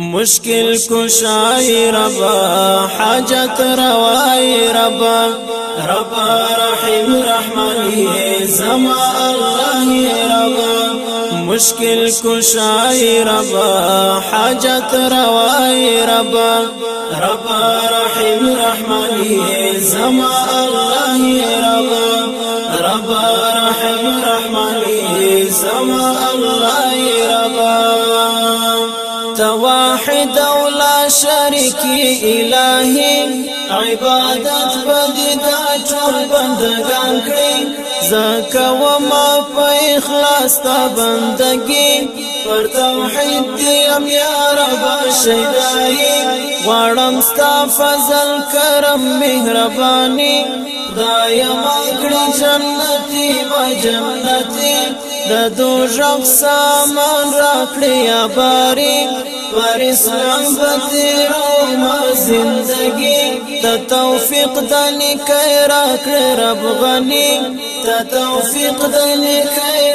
مشکل کشای ربا حاجت روای ربا ربا رحیم رحمانی زما الله ربا مشکل کشای ربا حاجت روای ربا ربا رحیم رحمانی زما الله ربا ربا رحیم رحمانی زما الله واحد شریک الہی عبادت بدی دا ټول بندگان کړی زکه و ما په اخلاص تا بندگی پر توحید دیم یا رب شیدای غواړم ستا فضل کرم مهربانی دایم کړی جنتی ما جنتی د دوژخ سامان راکړی باری پر اسلام بتیرو ما زندگی تا توفیق دنی کئی راکڑ رب غنی تا توفیق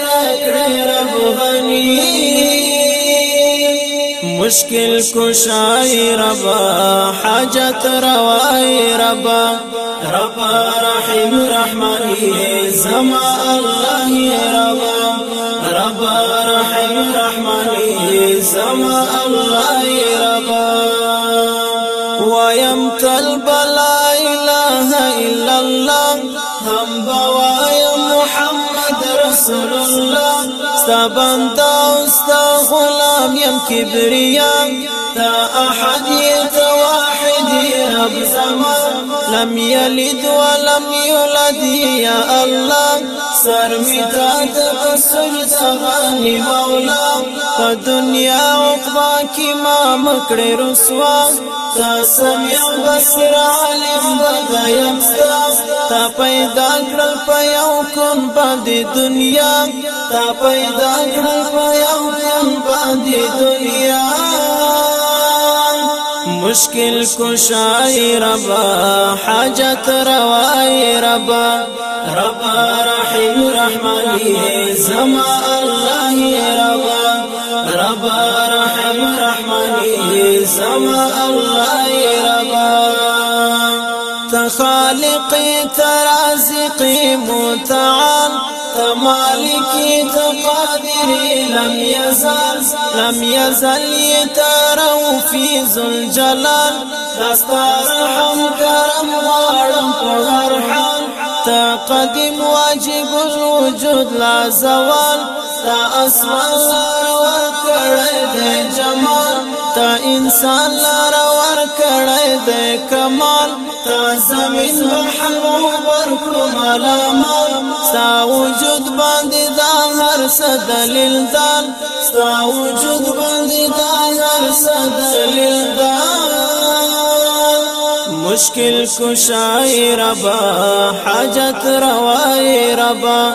راکڑ رب غنی مشکل ربا حاجت روائی ربا ربا رحیم رحمانی زما اللہ ربا. ربا رحیم رحمانی زما الله ربا. ويم تلب لا إله إلا الله هم بوايا محمد رسول الله. ستا استا غلام يم كبريا تا أحد يتواحد رب زمان. لم يلد ولم يولد يا الله سر میتا تبسر غنی مولا. په دنیا عقبا کی ما مکړې رسوا. تا سمع بصر عالم بدایم ستا تا پیدا کړل په یو کون باندې دنیا. تا پیدا کړل په یو کون باندې دنیا مشکل کشای ربا حاجت روای ربا ربا رحیم رحمانی زما الله ربا ربا رحیم رحمانی زما الله ربا تخالق ترازق متعال تمالك تقادر لم يزال لم يزل يترو في ذو الجلال دستار رحم کرم غارم پر حال. تا واجب الوجود لا زوال. تا اسمان لار جمال. تا انسان لار ور کړی د کمال. تا زمین بحر ور کړو ملامال. ستا وجود باندې دلیل دال ستا وجود باندې دا ربا حاجت روای ربا.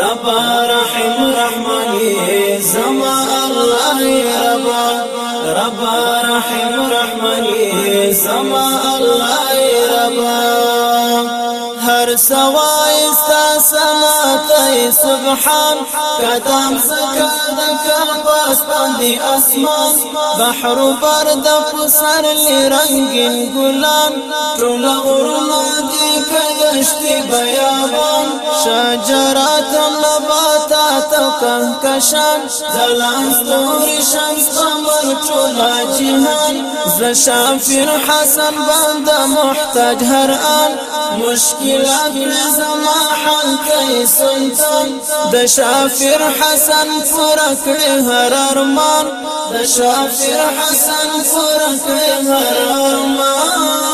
ربا رحم رحمانی زما الله ربا. ربا رحم رحمانی زما الله ربا. هر سوای استا سمات سبحان. قدم زکا دکا پاس باندې آسمان. بحر برد پسر لرنگین ګلان. ټول غرونه دي کدشتي بیابان. شجرات نباتات کهکشان زلان شمس قمر جهان حسن بند محتاج هر آن. مشکلات زما حل کوي سلطان. د شافر حسن پورا هر ارمان. د شافر حسن پورا هر ارمان.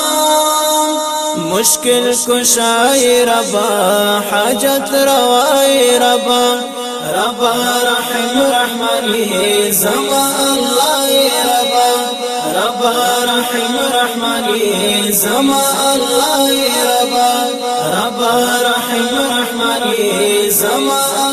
مشکل کشای ربا حاجت روای ربا. ربا رحم رحمانی زمأ الله ربا. ربا رحم رحمانی زمأ الله ربا. ربا رحم رحمانی زمأ